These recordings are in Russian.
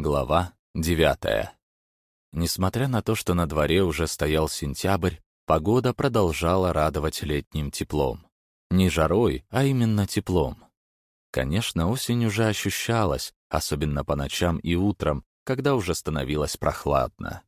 Глава девятая. Несмотря на то, что на дворе уже стоял сентябрь, погода продолжала радовать летним теплом. Не жарой, а именно теплом. Конечно, осень уже ощущалась, особенно по ночам и утром, когда уже становилось прохладно.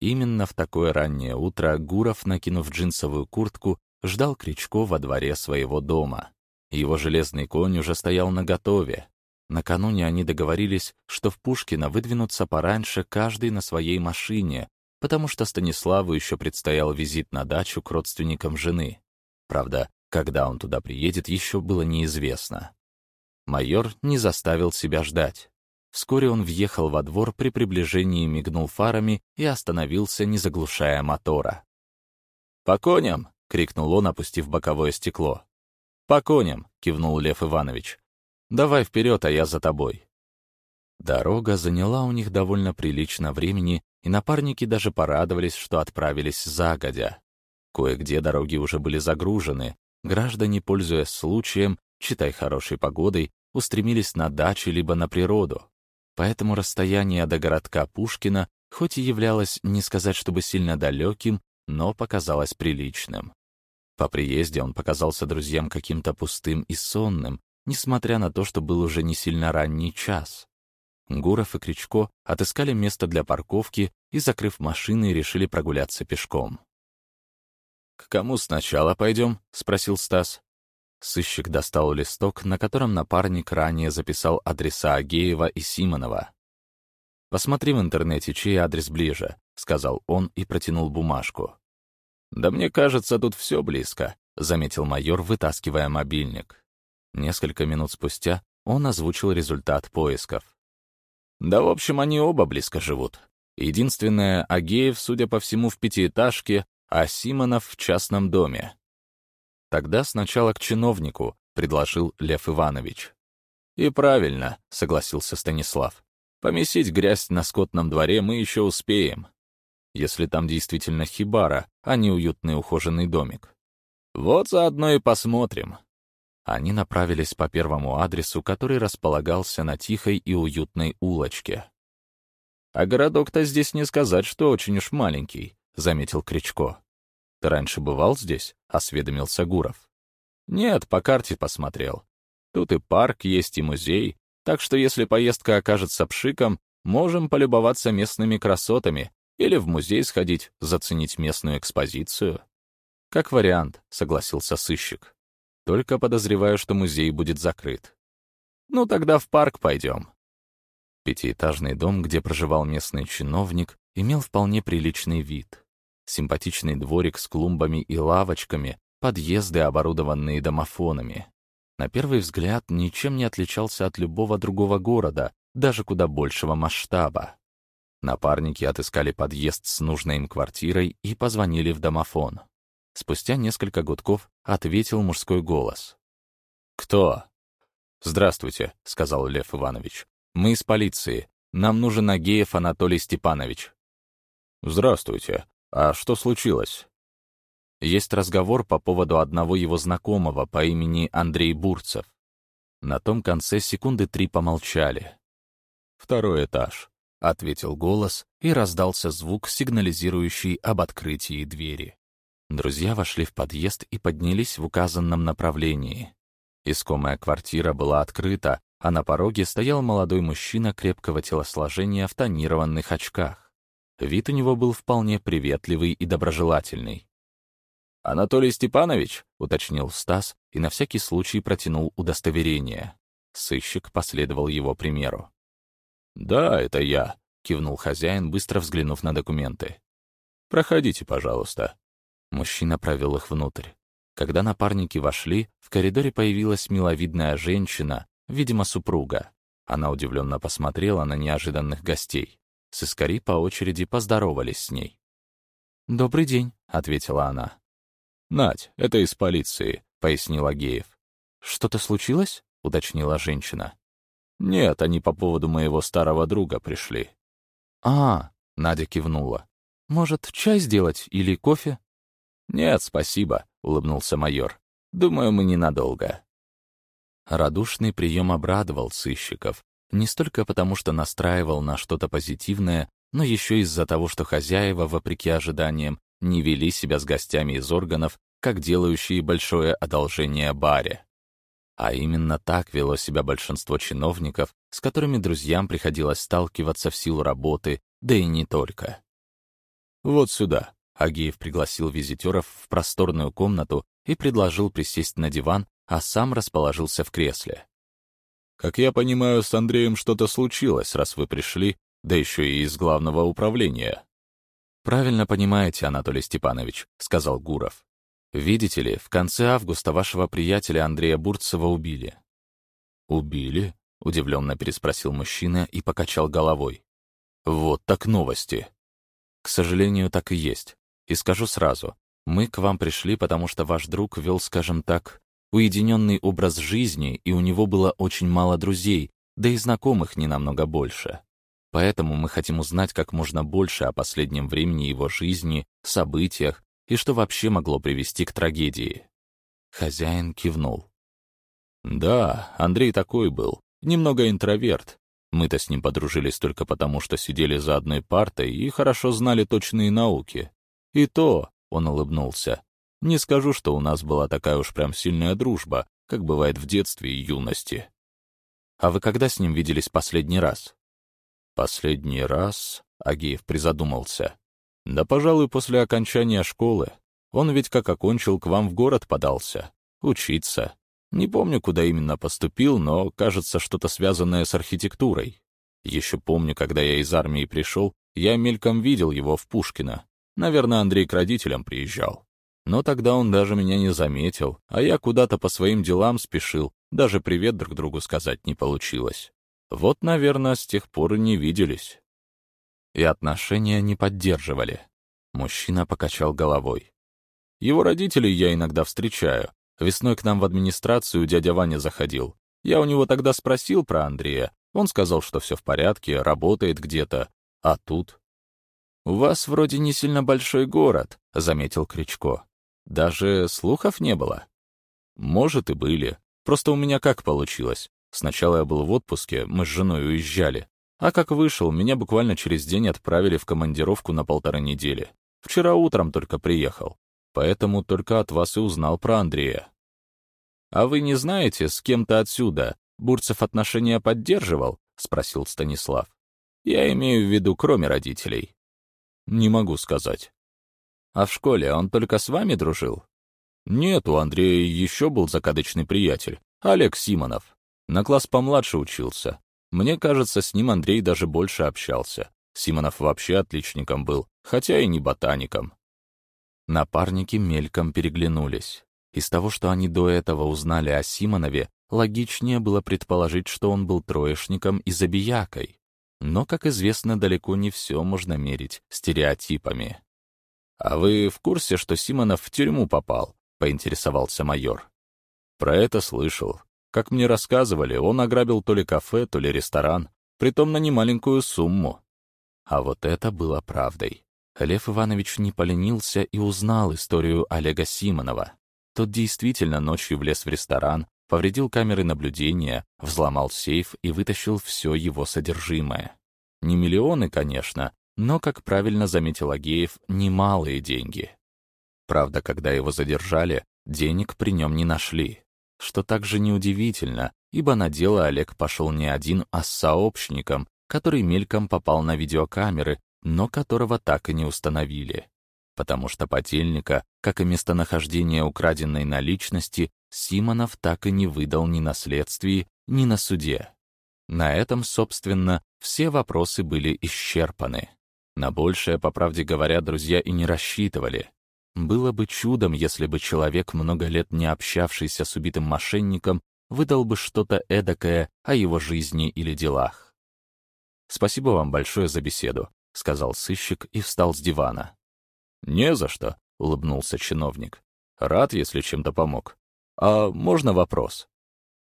Именно в такое раннее утро Гуров, накинув джинсовую куртку, ждал Кричко во дворе своего дома. Его железный конь уже стоял наготове, Накануне они договорились, что в Пушкино выдвинутся пораньше каждый на своей машине, потому что Станиславу еще предстоял визит на дачу к родственникам жены. Правда, когда он туда приедет, еще было неизвестно. Майор не заставил себя ждать. Вскоре он въехал во двор, при приближении мигнул фарами и остановился, не заглушая мотора. «По коням!» — крикнул он, опустив боковое стекло. «По коням!» — кивнул Лев Иванович. Давай вперед, а я за тобой». Дорога заняла у них довольно прилично времени, и напарники даже порадовались, что отправились загодя. Кое-где дороги уже были загружены, граждане, пользуясь случаем, читай хорошей погодой, устремились на дачи либо на природу. Поэтому расстояние до городка Пушкина хоть и являлось не сказать, чтобы сильно далеким, но показалось приличным. По приезде он показался друзьям каким-то пустым и сонным, несмотря на то, что был уже не сильно ранний час. Гуров и Кричко отыскали место для парковки и, закрыв машины, решили прогуляться пешком. «К кому сначала пойдем?» — спросил Стас. Сыщик достал листок, на котором напарник ранее записал адреса Агеева и Симонова. «Посмотри в интернете, чей адрес ближе», — сказал он и протянул бумажку. «Да мне кажется, тут все близко», — заметил майор, вытаскивая мобильник. Несколько минут спустя он озвучил результат поисков. Да, в общем, они оба близко живут. Единственное, Агеев, судя по всему, в пятиэтажке, а Симонов в частном доме. Тогда сначала к чиновнику, предложил Лев Иванович. И правильно, согласился Станислав. Помесить грязь на скотном дворе мы еще успеем. Если там действительно хибара, а не уютный ухоженный домик. Вот заодно и посмотрим. Они направились по первому адресу, который располагался на тихой и уютной улочке. «А городок-то здесь не сказать, что очень уж маленький», — заметил Кричко. «Ты раньше бывал здесь?» — осведомился Гуров. «Нет, по карте посмотрел. Тут и парк есть, и музей, так что если поездка окажется пшиком, можем полюбоваться местными красотами или в музей сходить, заценить местную экспозицию». «Как вариант», — согласился сыщик. Только подозреваю, что музей будет закрыт. Ну, тогда в парк пойдем. Пятиэтажный дом, где проживал местный чиновник, имел вполне приличный вид. Симпатичный дворик с клумбами и лавочками, подъезды, оборудованные домофонами. На первый взгляд, ничем не отличался от любого другого города, даже куда большего масштаба. Напарники отыскали подъезд с нужной им квартирой и позвонили в домофон. Спустя несколько гудков ответил мужской голос. «Кто?» «Здравствуйте», — сказал Лев Иванович. «Мы из полиции. Нам нужен Агеев Анатолий Степанович». «Здравствуйте. А что случилось?» Есть разговор по поводу одного его знакомого по имени Андрей Бурцев. На том конце секунды три помолчали. «Второй этаж», — ответил голос, и раздался звук, сигнализирующий об открытии двери. Друзья вошли в подъезд и поднялись в указанном направлении. Искомая квартира была открыта, а на пороге стоял молодой мужчина крепкого телосложения в тонированных очках. Вид у него был вполне приветливый и доброжелательный. «Анатолий Степанович?» — уточнил Стас и на всякий случай протянул удостоверение. Сыщик последовал его примеру. «Да, это я», — кивнул хозяин, быстро взглянув на документы. «Проходите, пожалуйста». Мужчина провел их внутрь. Когда напарники вошли, в коридоре появилась миловидная женщина, видимо, супруга. Она удивленно посмотрела на неожиданных гостей. Сыскари по очереди поздоровались с ней. «Добрый день», — ответила она. «Надь, это из полиции», — пояснил Агеев. «Что-то случилось?» — уточнила женщина. «Нет, они по поводу моего старого друга пришли». «А, — Надя кивнула. Может, чай сделать или кофе?» «Нет, спасибо», — улыбнулся майор. «Думаю, мы ненадолго». Радушный прием обрадовал сыщиков. Не столько потому, что настраивал на что-то позитивное, но еще из-за того, что хозяева, вопреки ожиданиям, не вели себя с гостями из органов, как делающие большое одолжение баре. А именно так вело себя большинство чиновников, с которыми друзьям приходилось сталкиваться в силу работы, да и не только. «Вот сюда», — Агеев пригласил визитеров в просторную комнату и предложил присесть на диван, а сам расположился в кресле. «Как я понимаю, с Андреем что-то случилось, раз вы пришли, да еще и из главного управления». «Правильно понимаете, Анатолий Степанович», — сказал Гуров. «Видите ли, в конце августа вашего приятеля Андрея Бурцева убили». «Убили?» — удивленно переспросил мужчина и покачал головой. «Вот так новости!» «К сожалению, так и есть. И скажу сразу, мы к вам пришли, потому что ваш друг вел, скажем так, уединенный образ жизни, и у него было очень мало друзей, да и знакомых не намного больше. Поэтому мы хотим узнать как можно больше о последнем времени его жизни, событиях и что вообще могло привести к трагедии. Хозяин кивнул. «Да, Андрей такой был. Немного интроверт. Мы-то с ним подружились только потому, что сидели за одной партой и хорошо знали точные науки. И то, — он улыбнулся, — не скажу, что у нас была такая уж прям сильная дружба, как бывает в детстве и юности. А вы когда с ним виделись последний раз? Последний раз, — Агеев призадумался. Да, пожалуй, после окончания школы. Он ведь как окончил, к вам в город подался. Учиться. Не помню, куда именно поступил, но, кажется, что-то связанное с архитектурой. Еще помню, когда я из армии пришел, я мельком видел его в Пушкино. Наверное, Андрей к родителям приезжал. Но тогда он даже меня не заметил, а я куда-то по своим делам спешил, даже привет друг другу сказать не получилось. Вот, наверное, с тех пор и не виделись. И отношения не поддерживали. Мужчина покачал головой. Его родителей я иногда встречаю. Весной к нам в администрацию дядя Ваня заходил. Я у него тогда спросил про Андрея. Он сказал, что все в порядке, работает где-то. А тут... «У вас вроде не сильно большой город», — заметил Кричко. «Даже слухов не было?» «Может, и были. Просто у меня как получилось. Сначала я был в отпуске, мы с женой уезжали. А как вышел, меня буквально через день отправили в командировку на полторы недели. Вчера утром только приехал. Поэтому только от вас и узнал про Андрея. «А вы не знаете, с кем-то отсюда Бурцев отношения поддерживал?» — спросил Станислав. «Я имею в виду, кроме родителей». «Не могу сказать». «А в школе он только с вами дружил?» «Нет, у Андрея еще был закадычный приятель, Олег Симонов. На класс помладше учился. Мне кажется, с ним Андрей даже больше общался. Симонов вообще отличником был, хотя и не ботаником». Напарники мельком переглянулись. Из того, что они до этого узнали о Симонове, логичнее было предположить, что он был троечником и забиякой. Но, как известно, далеко не все можно мерить стереотипами. «А вы в курсе, что Симонов в тюрьму попал?» — поинтересовался майор. «Про это слышал. Как мне рассказывали, он ограбил то ли кафе, то ли ресторан, притом на немаленькую сумму». А вот это было правдой. Лев Иванович не поленился и узнал историю Олега Симонова. Тот действительно ночью влез в ресторан, повредил камеры наблюдения, взломал сейф и вытащил все его содержимое. Не миллионы, конечно, но, как правильно заметил Агеев, немалые деньги. Правда, когда его задержали, денег при нем не нашли. Что также неудивительно, ибо на дело Олег пошел не один, а с сообщником, который мельком попал на видеокамеры, но которого так и не установили. Потому что потельника, как и местонахождение украденной наличности, Симонов так и не выдал ни на следствии, ни на суде. На этом, собственно, все вопросы были исчерпаны. На большее, по правде говоря, друзья и не рассчитывали. Было бы чудом, если бы человек, много лет не общавшийся с убитым мошенником, выдал бы что-то эдакое о его жизни или делах. «Спасибо вам большое за беседу», — сказал сыщик и встал с дивана. «Не за что», — улыбнулся чиновник. «Рад, если чем-то помог. «А можно вопрос?»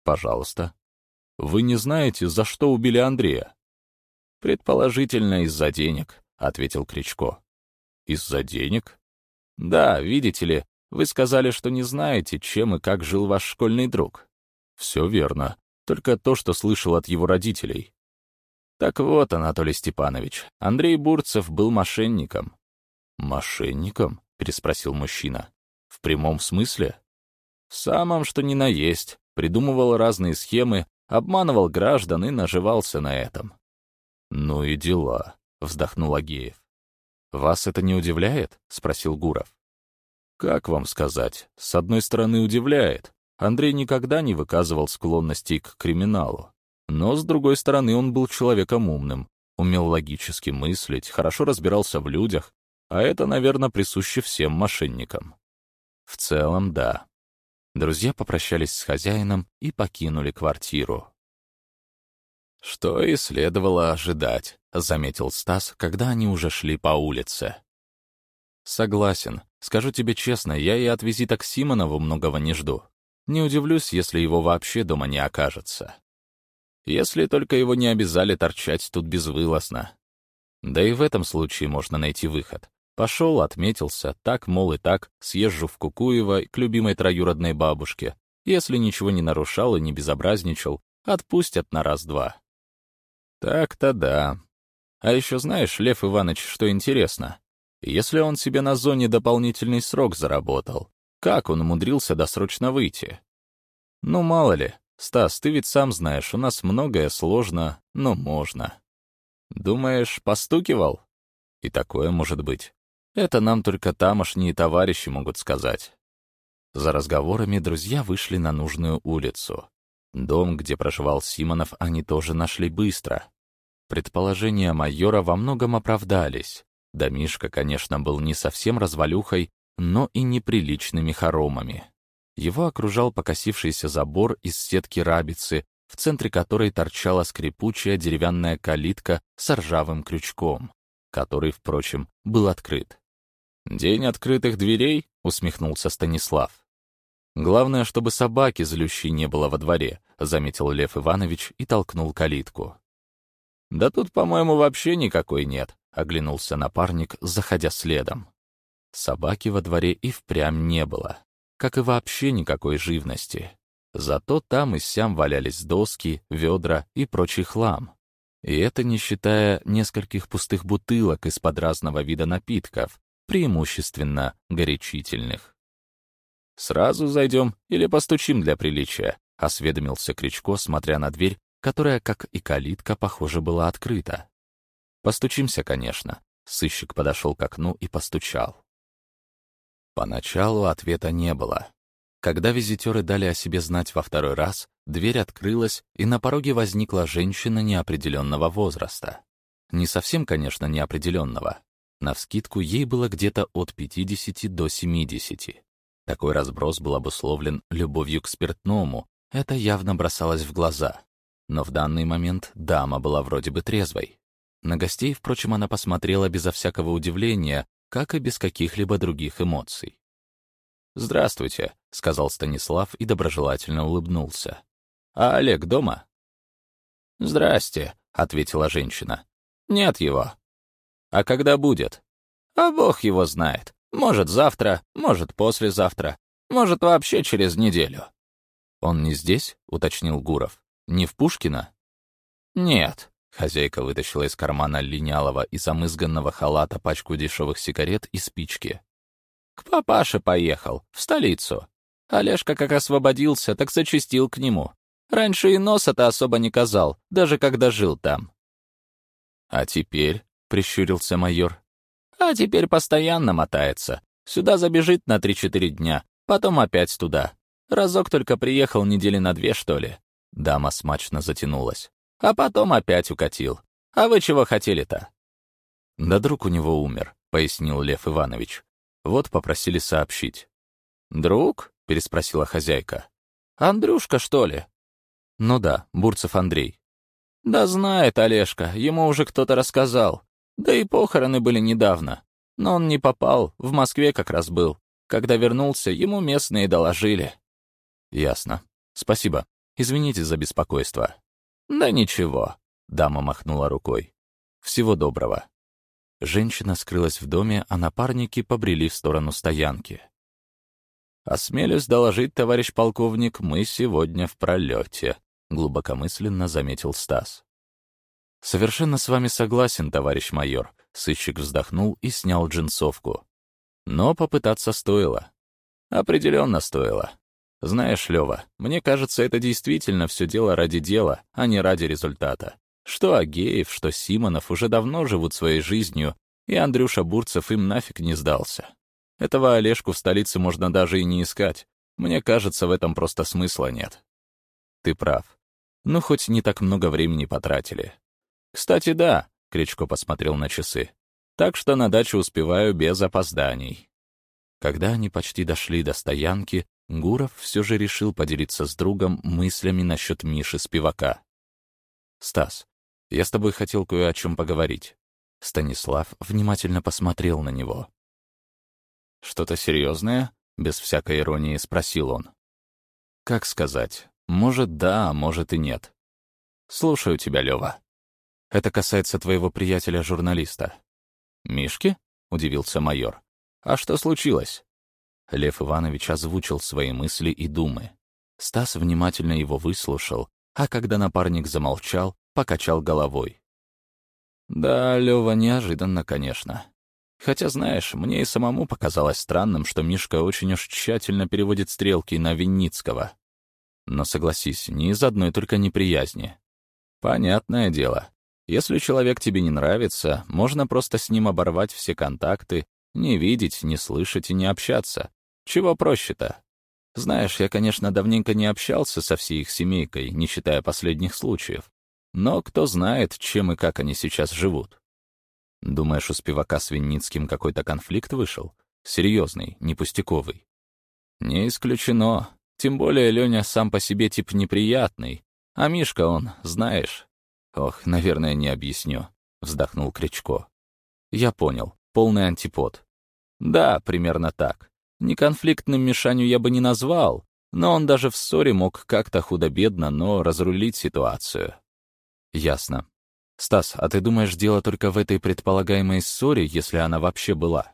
«Пожалуйста». «Вы не знаете, за что убили Андрея?» «Предположительно, из-за денег», — ответил Кричко. «Из-за денег?» «Да, видите ли, вы сказали, что не знаете, чем и как жил ваш школьный друг». «Все верно. Только то, что слышал от его родителей. Так вот, Анатолий Степанович, Андрей Бурцев был мошенником. «Мошенником?» — переспросил мужчина. «В прямом смысле?» «В самом, что ни на есть. Придумывал разные схемы, обманывал граждан и наживался на этом». «Ну и дела», — вздохнул Агеев. «Вас это не удивляет?» — спросил Гуров. «Как вам сказать? С одной стороны, удивляет. Андрей никогда не выказывал склонностей к криминалу. Но, с другой стороны, он был человеком умным, умел логически мыслить, хорошо разбирался в людях, а это, наверное, присуще всем мошенникам. В целом, да. Друзья попрощались с хозяином и покинули квартиру. «Что и следовало ожидать», — заметил Стас, когда они уже шли по улице. «Согласен. Скажу тебе честно, я и от визита к Симонову многого не жду. Не удивлюсь, если его вообще дома не окажется. Если только его не обязали торчать тут безвылазно. Да и в этом случае можно найти выход. Пошел, отметился, так, мол, и так, съезжу в Кукуево к любимой троюродной бабушке. Если ничего не нарушал и не безобразничал, отпустят на раз-два. Так-то да. А еще знаешь, Лев Иванович, что интересно? Если он себе на зоне дополнительный срок заработал, как он умудрился досрочно выйти? Ну, мало ли, «Стас, ты ведь сам знаешь, у нас многое сложно, но можно». «Думаешь, постукивал?» «И такое может быть. Это нам только тамошние товарищи могут сказать». За разговорами друзья вышли на нужную улицу. Дом, где проживал Симонов, они тоже нашли быстро. Предположения майора во многом оправдались. Домишка, конечно, был не совсем развалюхой, но и неприличными хоромами. Его окружал покосившийся забор из сетки рабицы, в центре которой торчала скрипучая деревянная калитка с ржавым крючком, который, впрочем, был открыт. «День открытых дверей?» — усмехнулся Станислав. «Главное, чтобы собаки злющей не было во дворе», — заметил Лев Иванович и толкнул калитку. «Да тут, по-моему, вообще никакой нет», — оглянулся напарник, заходя следом. Собаки во дворе и впрямь не было как и вообще никакой живности. Зато там и сям валялись доски, ведра и прочий хлам. И это не считая нескольких пустых бутылок из-под разного вида напитков, преимущественно горячительных. «Сразу зайдем или постучим для приличия?» — осведомился Кричко, смотря на дверь, которая, как и калитка, похоже, была открыта. «Постучимся, конечно». Сыщик подошел к окну и постучал. Поначалу ответа не было. Когда визитеры дали о себе знать во второй раз, дверь открылась, и на пороге возникла женщина неопределенного возраста. Не совсем, конечно, неопределенного. Навскидку ей было где-то от 50 до 70. Такой разброс был обусловлен любовью к спиртному, это явно бросалось в глаза. Но в данный момент дама была вроде бы трезвой. На гостей, впрочем, она посмотрела безо всякого удивления, как и без каких-либо других эмоций. «Здравствуйте», — сказал Станислав и доброжелательно улыбнулся. «А Олег дома?» «Здрасте», — ответила женщина. «Нет его». «А когда будет?» «А бог его знает. Может, завтра, может, послезавтра, может, вообще через неделю». «Он не здесь?» — уточнил Гуров. «Не в Пушкино?» «Нет», Хозяйка вытащила из кармана линялого и замызганного халата пачку дешевых сигарет и спички. «К папаше поехал, в столицу. Олежка как освободился, так зачастил к нему. Раньше и носа-то особо не казал, даже когда жил там». «А теперь?» — прищурился майор. «А теперь постоянно мотается. Сюда забежит на три-четыре дня, потом опять туда. Разок только приехал недели на две, что ли». Дама смачно затянулась а потом опять укатил. А вы чего хотели-то?» «Да друг у него умер», — пояснил Лев Иванович. «Вот попросили сообщить». «Друг?» — переспросила хозяйка. «Андрюшка, что ли?» «Ну да, Бурцев Андрей». «Да знает Олежка, ему уже кто-то рассказал. Да и похороны были недавно. Но он не попал, в Москве как раз был. Когда вернулся, ему местные доложили». «Ясно. Спасибо. Извините за беспокойство». «Да ничего», — дама махнула рукой. «Всего доброго». Женщина скрылась в доме, а напарники побрели в сторону стоянки. «Осмелюсь доложить, товарищ полковник, мы сегодня в пролете», — глубокомысленно заметил Стас. «Совершенно с вами согласен, товарищ майор», — сыщик вздохнул и снял джинсовку. Но попытаться стоило. Определенно стоило. Знаешь, Лёва, мне кажется, это действительно все дело ради дела, а не ради результата. Что Агеев, что Симонов уже давно живут своей жизнью, и Андрюша Бурцев им нафиг не сдался. Этого Олежку в столице можно даже и не искать. Мне кажется, в этом просто смысла нет. Ты прав. Ну, хоть не так много времени потратили. Кстати, да, Кричко посмотрел на часы. Так что на дачу успеваю без опозданий. Когда они почти дошли до стоянки, Гуров все же решил поделиться с другом мыслями насчет Миши Спивака. «Стас, я с тобой хотел кое о чем поговорить». Станислав внимательно посмотрел на него. «Что-то серьезное?» — без всякой иронии спросил он. «Как сказать? Может, да, а может и нет. Слушаю тебя, Лева. Это касается твоего приятеля-журналиста». «Мишки?» — удивился майор. «А что случилось?» Лев Иванович озвучил свои мысли и думы. Стас внимательно его выслушал, а когда напарник замолчал, покачал головой. «Да, Лёва, неожиданно, конечно. Хотя, знаешь, мне и самому показалось странным, что Мишка очень уж тщательно переводит стрелки на Винницкого. Но согласись, не из одной только неприязни. Понятное дело. Если человек тебе не нравится, можно просто с ним оборвать все контакты, не видеть, не слышать и не общаться. Чего проще-то? Знаешь, я, конечно, давненько не общался со всей их семейкой, не считая последних случаев. Но кто знает, чем и как они сейчас живут. Думаешь, у спивака с Винницким какой-то конфликт вышел? Серьезный, не пустяковый. Не исключено. Тем более Леня сам по себе тип неприятный. А Мишка он, знаешь... Ох, наверное, не объясню. Вздохнул Кричко. Я понял. Полный антипод. Да, примерно так. Неконфликтным Мишаню я бы не назвал, но он даже в ссоре мог как-то худо-бедно, но разрулить ситуацию. Ясно. Стас, а ты думаешь, дело только в этой предполагаемой ссоре, если она вообще была?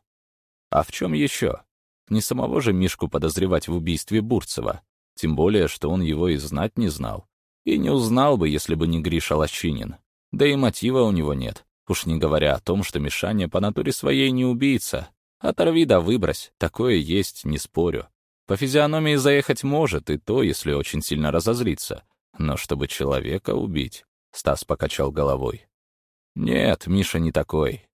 А в чем еще? Не самого же Мишку подозревать в убийстве Бурцева, тем более, что он его и знать не знал. И не узнал бы, если бы не Гриша Лощинин. Да и мотива у него нет, уж не говоря о том, что Мишаня по натуре своей не убийца, Оторви да выбрось, такое есть, не спорю. По физиономии заехать может, и то, если очень сильно разозлиться. Но чтобы человека убить, Стас покачал головой. Нет, Миша не такой.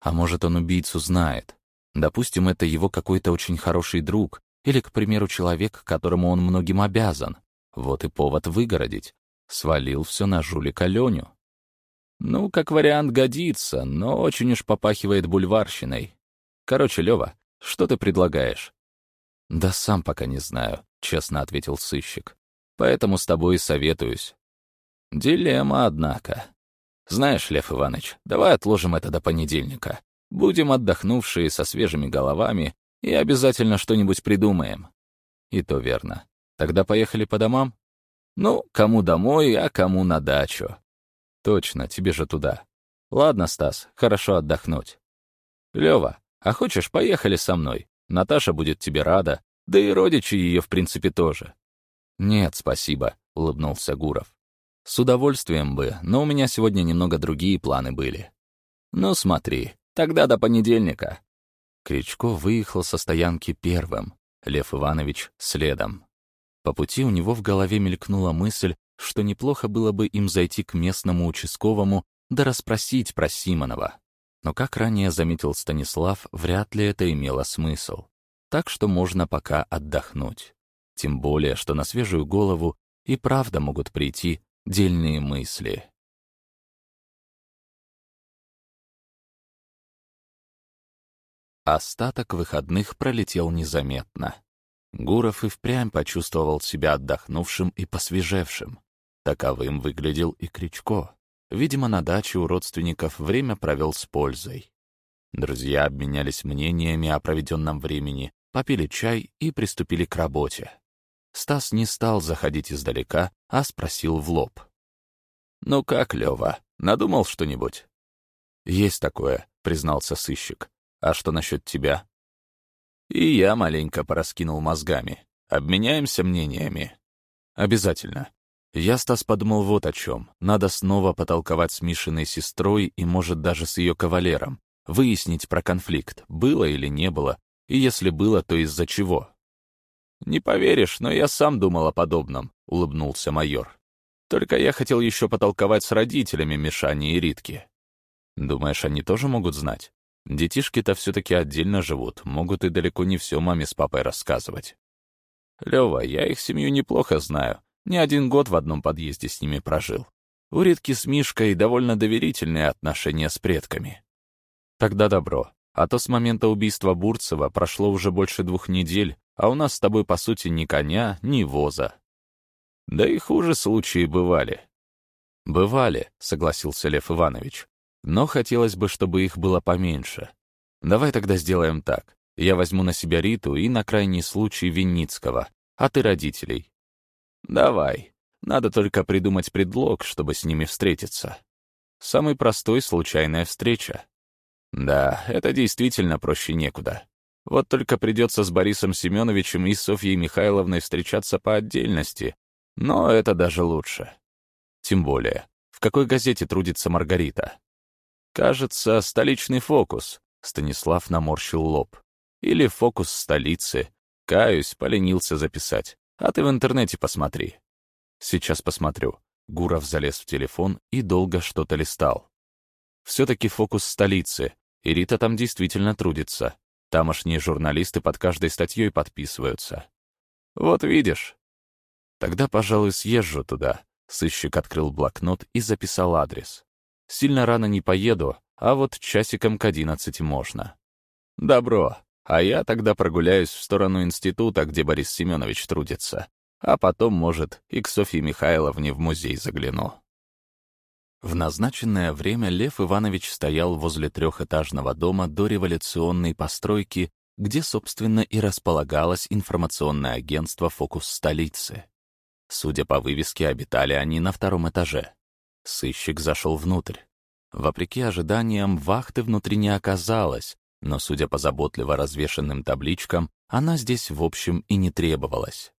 А может, он убийцу знает. Допустим, это его какой-то очень хороший друг, или, к примеру, человек, которому он многим обязан. Вот и повод выгородить. Свалил все на жулика Леню. Ну, как вариант годится, но очень уж попахивает бульварщиной. Короче, Лёва, что ты предлагаешь?» «Да сам пока не знаю», — честно ответил сыщик. «Поэтому с тобой и советуюсь». «Дилемма, однако. Знаешь, Лев Иванович, давай отложим это до понедельника. Будем отдохнувшие со свежими головами и обязательно что-нибудь придумаем». «И то верно. Тогда поехали по домам?» «Ну, кому домой, а кому на дачу». «Точно, тебе же туда. Ладно, Стас, хорошо отдохнуть». «Лёва, а хочешь, поехали со мной? Наташа будет тебе рада, да и родичи ее, в принципе, тоже». «Нет, спасибо», — улыбнулся Гуров. «С удовольствием бы, но у меня сегодня немного другие планы были». «Ну смотри, тогда до понедельника». Кричко выехал со стоянки первым, Лев Иванович — следом. По пути у него в голове мелькнула мысль, что неплохо было бы им зайти к местному участковому да расспросить про Симонова. Но, как ранее заметил Станислав, вряд ли это имело смысл. Так что можно пока отдохнуть. Тем более, что на свежую голову и правда могут прийти дельные мысли. Остаток выходных пролетел незаметно. Гуров и впрямь почувствовал себя отдохнувшим и посвежевшим. Таковым выглядел и Кричко. Видимо, на даче у родственников время провел с пользой. Друзья обменялись мнениями о проведенном времени, попили чай и приступили к работе. Стас не стал заходить издалека, а спросил в лоб. «Ну как, Лёва, надумал что-нибудь?» «Есть такое», — признался сыщик. «А что насчет тебя?» И я маленько пораскинул мозгами. Обменяемся мнениями. «Обязательно. Я, Стас, подумал вот о чем. Надо снова потолковать с Мишиной сестрой и, может, даже с ее кавалером. Выяснить про конфликт, было или не было, и если было, то из-за чего. «Не поверишь, но я сам думал о подобном», — улыбнулся майор. «Только я хотел еще потолковать с родителями Мишани и Ритки». «Думаешь, они тоже могут знать? Детишки-то все-таки отдельно живут, могут и далеко не все маме с папой рассказывать». «Лёва, я их семью неплохо знаю. Не один год в одном подъезде с ними прожил. У Ритки с Мишкой довольно доверительные отношения с предками». «Тогда добро. А то с момента убийства Бурцева прошло уже больше двух недель, а у нас с тобой, по сути, ни коня, ни воза. Да и хуже случаи бывали. «Бывали», — согласился Лев Иванович. «Но хотелось бы, чтобы их было поменьше. Давай тогда сделаем так. Я возьму на себя Риту и на крайний случай Винницкого, а ты родителей». «Давай. Надо только придумать предлог, чтобы с ними встретиться. Самый простой — случайная встреча. Да, это действительно проще некуда. Вот только придется с Борисом Семеновичем и Софьей Михайловной встречаться по отдельности. Но это даже лучше. Тем более, в какой газете трудится Маргарита? Кажется, столичный фокус. Станислав наморщил лоб. Или фокус столицы. Каюсь, поленился записать. А ты в интернете посмотри. Сейчас посмотрю. Гуров залез в телефон и долго что-то листал. Все-таки фокус столицы, и Рита там действительно трудится. Тамошние журналисты под каждой статьей подписываются. Вот видишь. Тогда, пожалуй, съезжу туда. Сыщик открыл блокнот и записал адрес. Сильно рано не поеду, а вот часиком к одиннадцати можно. Добро. А я тогда прогуляюсь в сторону института, где Борис Семенович трудится. А потом, может, и к Софье Михайловне в музей загляну. В назначенное время Лев Иванович стоял возле трехэтажного дома до революционной постройки, где, собственно, и располагалось информационное агентство «Фокус столицы». Судя по вывеске, обитали они на втором этаже. Сыщик зашел внутрь. Вопреки ожиданиям, вахты внутри не оказалось, но, судя по заботливо развешенным табличкам, она здесь, в общем, и не требовалась.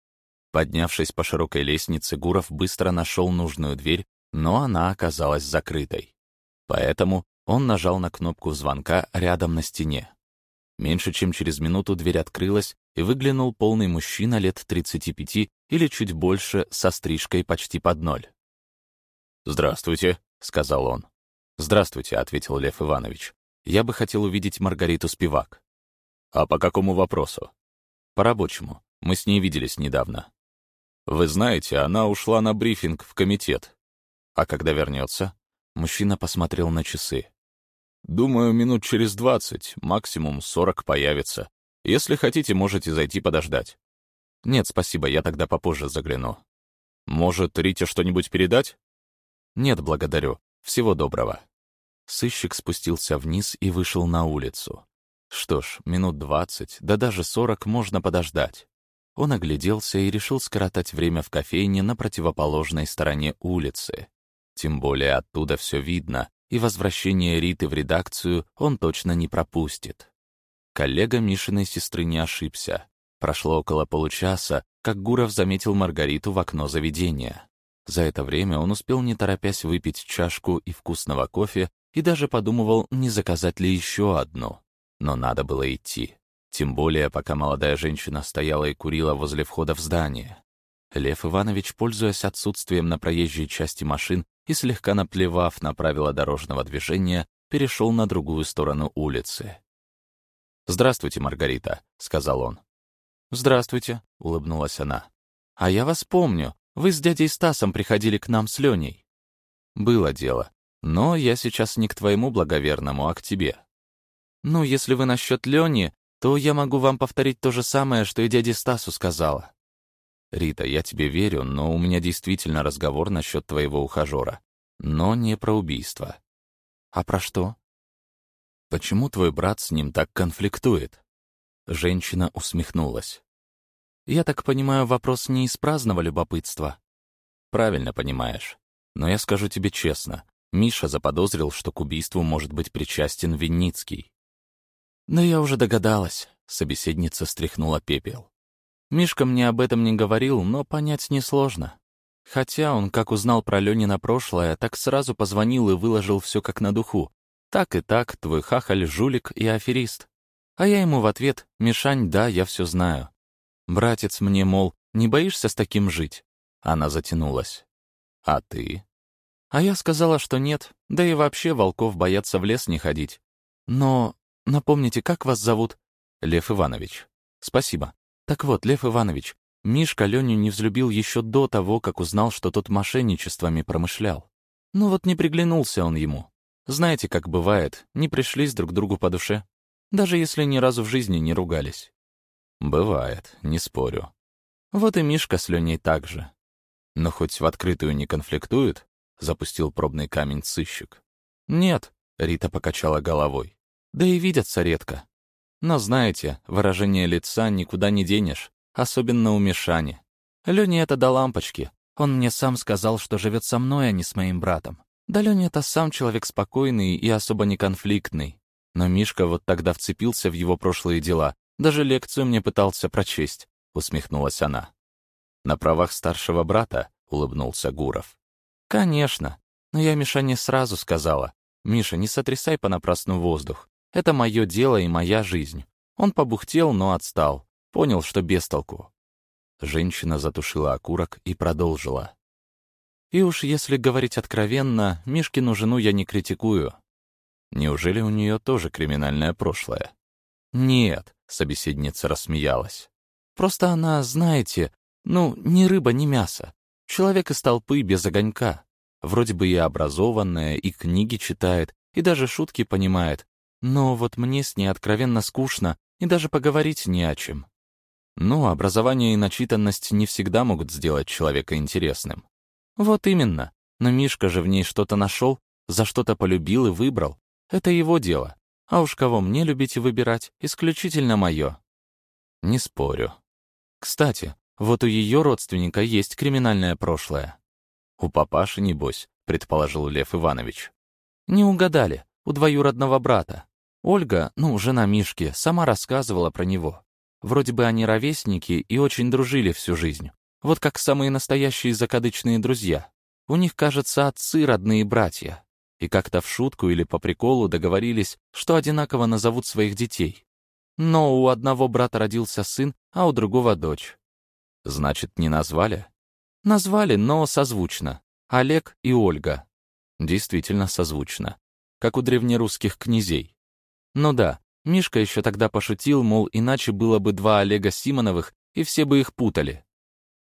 Поднявшись по широкой лестнице, Гуров быстро нашел нужную дверь но она оказалась закрытой. Поэтому он нажал на кнопку звонка рядом на стене. Меньше чем через минуту дверь открылась, и выглянул полный мужчина лет 35 или чуть больше, со стрижкой почти под ноль. «Здравствуйте», — сказал он. «Здравствуйте», — ответил Лев Иванович. «Я бы хотел увидеть Маргариту Спивак». «А по какому вопросу?» «По рабочему. Мы с ней виделись недавно». «Вы знаете, она ушла на брифинг в комитет. А когда вернется? Мужчина посмотрел на часы. Думаю, минут через двадцать, максимум сорок появится. Если хотите, можете зайти подождать. Нет, спасибо, я тогда попозже загляну. Может, Рите что-нибудь передать? Нет, благодарю. Всего доброго. Сыщик спустился вниз и вышел на улицу. Что ж, минут двадцать, да даже сорок можно подождать. Он огляделся и решил скоротать время в кофейне на противоположной стороне улицы. Тем более оттуда все видно, и возвращение Риты в редакцию он точно не пропустит. Коллега Мишиной сестры не ошибся. Прошло около получаса, как Гуров заметил Маргариту в окно заведения. За это время он успел не торопясь выпить чашку и вкусного кофе и даже подумывал, не заказать ли еще одну. Но надо было идти. Тем более, пока молодая женщина стояла и курила возле входа в здание. Лев Иванович, пользуясь отсутствием на проезжей части машин и, слегка наплевав на правила дорожного движения, перешел на другую сторону улицы. «Здравствуйте, Маргарита», — сказал он. «Здравствуйте», — улыбнулась она. «А я вас помню. Вы с дядей Стасом приходили к нам с Леней». «Было дело. Но я сейчас не к твоему благоверному, а к тебе». «Ну, если вы насчет Лени, то я могу вам повторить то же самое, что и дяде Стасу сказала. «Рита, я тебе верю, но у меня действительно разговор насчет твоего ухажера. Но не про убийство». «А про что?» «Почему твой брат с ним так конфликтует?» Женщина усмехнулась. «Я так понимаю, вопрос не из праздного любопытства?» «Правильно понимаешь. Но я скажу тебе честно, Миша заподозрил, что к убийству может быть причастен Винницкий». «Да я уже догадалась», — собеседница стряхнула пепел. Мишка мне об этом не говорил, но понять несложно. Хотя он, как узнал про Ленина прошлое, так сразу позвонил и выложил все как на духу. Так и так, твой хахаль, жулик и аферист. А я ему в ответ, «Мишань, да, я все знаю». Братец мне, мол, не боишься с таким жить? Она затянулась. А ты? А я сказала, что нет, да и вообще волков боятся в лес не ходить. Но напомните, как вас зовут? Лев Иванович. Спасибо. Так вот, Лев Иванович, Мишка Леню не взлюбил еще до того, как узнал, что тот мошенничествами промышлял. Ну вот не приглянулся он ему. Знаете, как бывает, не пришлись друг другу по душе. Даже если ни разу в жизни не ругались. Бывает, не спорю. Вот и Мишка с Леней так же. Но хоть в открытую не конфликтуют, запустил пробный камень сыщик. Нет, Рита покачала головой. Да и видятся редко. Но знаете, выражение лица никуда не денешь, особенно у Мишани. Лене это до лампочки. Он мне сам сказал, что живет со мной, а не с моим братом. Да Леня это сам человек спокойный и особо не конфликтный. Но Мишка вот тогда вцепился в его прошлые дела, даже лекцию мне пытался прочесть, усмехнулась она. На правах старшего брата улыбнулся Гуров. Конечно, но я Мишане сразу сказала. Миша, не сотрясай понапрасну воздух. Это мое дело и моя жизнь. Он побухтел, но отстал. Понял, что без толку. Женщина затушила окурок и продолжила. И уж если говорить откровенно, Мишкину жену я не критикую. Неужели у нее тоже криминальное прошлое? Нет, собеседница рассмеялась. Просто она, знаете, ну, ни рыба, ни мясо. Человек из толпы без огонька. Вроде бы и образованная, и книги читает, и даже шутки понимает, но вот мне с ней откровенно скучно, и даже поговорить не о чем. Ну, образование и начитанность не всегда могут сделать человека интересным. Вот именно. Но Мишка же в ней что-то нашел, за что-то полюбил и выбрал. Это его дело. А уж кого мне любить и выбирать, исключительно мое. Не спорю. Кстати, вот у ее родственника есть криминальное прошлое. У папаши, небось, предположил Лев Иванович. Не угадали у двоюродного брата. Ольга, ну, жена Мишки, сама рассказывала про него. Вроде бы они ровесники и очень дружили всю жизнь. Вот как самые настоящие закадычные друзья. У них, кажется, отцы родные братья. И как-то в шутку или по приколу договорились, что одинаково назовут своих детей. Но у одного брата родился сын, а у другого — дочь. Значит, не назвали? Назвали, но созвучно. Олег и Ольга. Действительно созвучно как у древнерусских князей. Ну да, Мишка еще тогда пошутил, мол, иначе было бы два Олега Симоновых, и все бы их путали.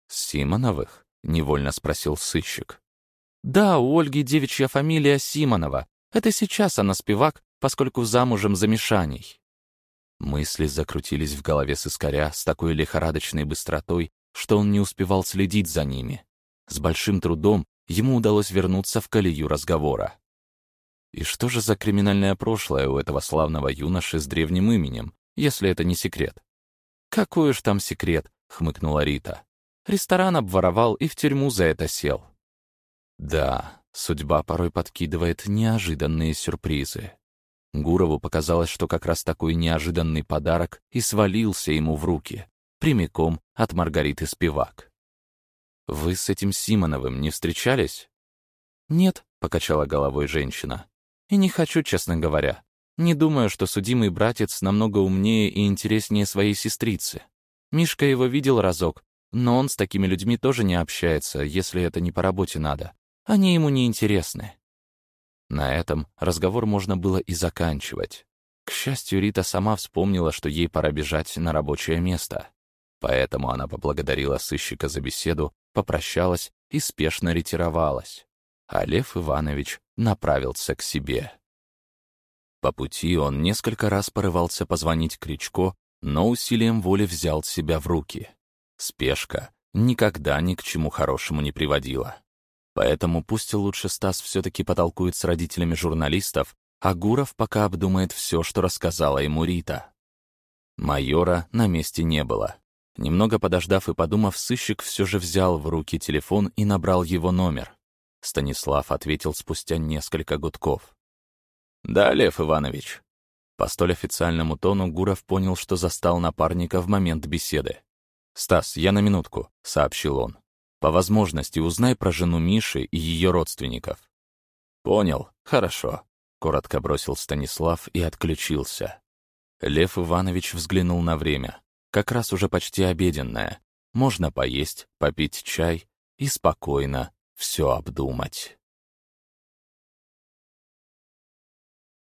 «Симоновых?» — невольно спросил сыщик. «Да, у Ольги девичья фамилия Симонова. Это сейчас она спивак, поскольку замужем за Мишаней». Мысли закрутились в голове сыскаря с такой лихорадочной быстротой, что он не успевал следить за ними. С большим трудом ему удалось вернуться в колею разговора. И что же за криминальное прошлое у этого славного юноши с древним именем, если это не секрет? «Какой уж там секрет», — хмыкнула Рита. «Ресторан обворовал и в тюрьму за это сел». Да, судьба порой подкидывает неожиданные сюрпризы. Гурову показалось, что как раз такой неожиданный подарок и свалился ему в руки, прямиком от Маргариты Спивак. «Вы с этим Симоновым не встречались?» «Нет», — покачала головой женщина. И не хочу, честно говоря. Не думаю, что судимый братец намного умнее и интереснее своей сестрицы. Мишка его видел разок, но он с такими людьми тоже не общается, если это не по работе надо. Они ему не интересны. На этом разговор можно было и заканчивать. К счастью, Рита сама вспомнила, что ей пора бежать на рабочее место. Поэтому она поблагодарила сыщика за беседу, попрощалась и спешно ретировалась а Лев Иванович направился к себе. По пути он несколько раз порывался позвонить Кричко, но усилием воли взял себя в руки. Спешка никогда ни к чему хорошему не приводила. Поэтому пусть лучше Стас все-таки потолкует с родителями журналистов, а Гуров пока обдумает все, что рассказала ему Рита. Майора на месте не было. Немного подождав и подумав, сыщик все же взял в руки телефон и набрал его номер. Станислав ответил спустя несколько гудков. «Да, Лев Иванович». По столь официальному тону Гуров понял, что застал напарника в момент беседы. «Стас, я на минутку», — сообщил он. По возможности узнай про жену Миши и ее родственников». «Понял, хорошо», — коротко бросил Станислав и отключился. Лев Иванович взглянул на время. Как раз уже почти обеденное. Можно поесть, попить чай и спокойно все обдумать.